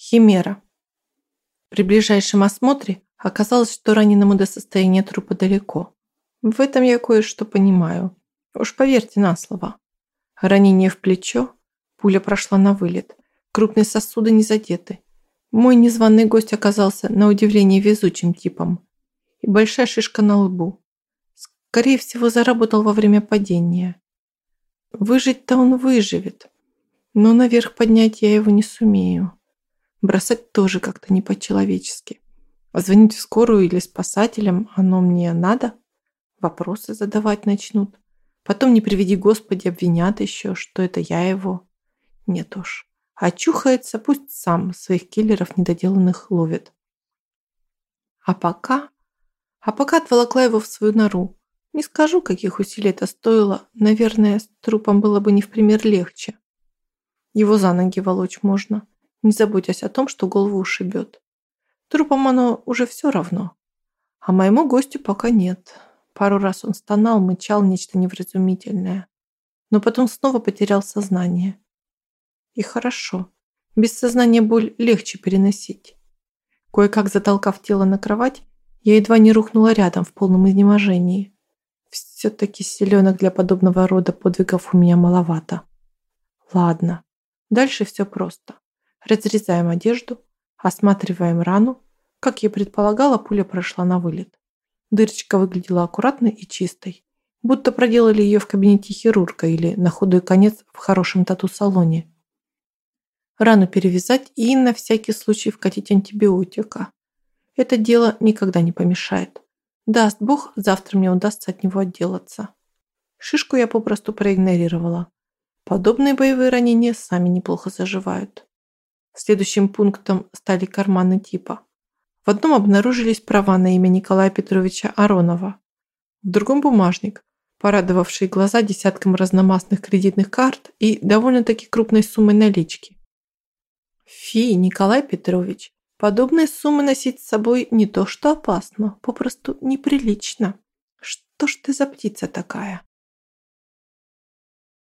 Химера. При ближайшем осмотре оказалось, что раненому до состояния трупа далеко. В этом я кое-что понимаю. Уж поверьте на слово. Ранение в плечо, пуля прошла на вылет. Крупные сосуды не задеты. Мой незваный гость оказался на удивление везучим типом. И большая шишка на лбу. Скорее всего, заработал во время падения. Выжить-то он выживет. Но наверх поднять я его не сумею. Бросать тоже как-то не по-человечески. А звонить в скорую или спасателям оно мне надо? Вопросы задавать начнут. Потом, не приведи Господи, обвинят еще, что это я его. Нет уж. Очухается, пусть сам своих киллеров недоделанных ловит. А пока... А пока отволокла его в свою нору. Не скажу, каких усилий это стоило. Наверное, с трупом было бы не в пример легче. Его за ноги волочь можно не заботясь о том, что голову ушибет. Трупам оно уже все равно. А моему гостю пока нет. Пару раз он стонал, мычал нечто невразумительное. Но потом снова потерял сознание. И хорошо. Без сознания боль легче переносить. Кое-как затолкав тело на кровать, я едва не рухнула рядом в полном изнеможении. Все-таки селенок для подобного рода подвигов у меня маловато. Ладно, дальше все просто. Разрезаем одежду, осматриваем рану. Как я предполагала, пуля прошла на вылет. Дырочка выглядела аккуратной и чистой, будто проделали ее в кабинете хирурга или на худой конец в хорошем тату-салоне. Рану перевязать и на всякий случай вкатить антибиотика. Это дело никогда не помешает. Даст Бог, завтра мне удастся от него отделаться. Шишку я попросту проигнорировала. Подобные боевые ранения сами неплохо заживают. Следующим пунктом стали карманы типа. В одном обнаружились права на имя Николая Петровича Аронова. В другом бумажник, порадовавший глаза десятком разномастных кредитных карт и довольно-таки крупной суммой налички. Фи, Николай Петрович, подобные суммы носить с собой не то что опасно, попросту неприлично. Что ж ты за птица такая?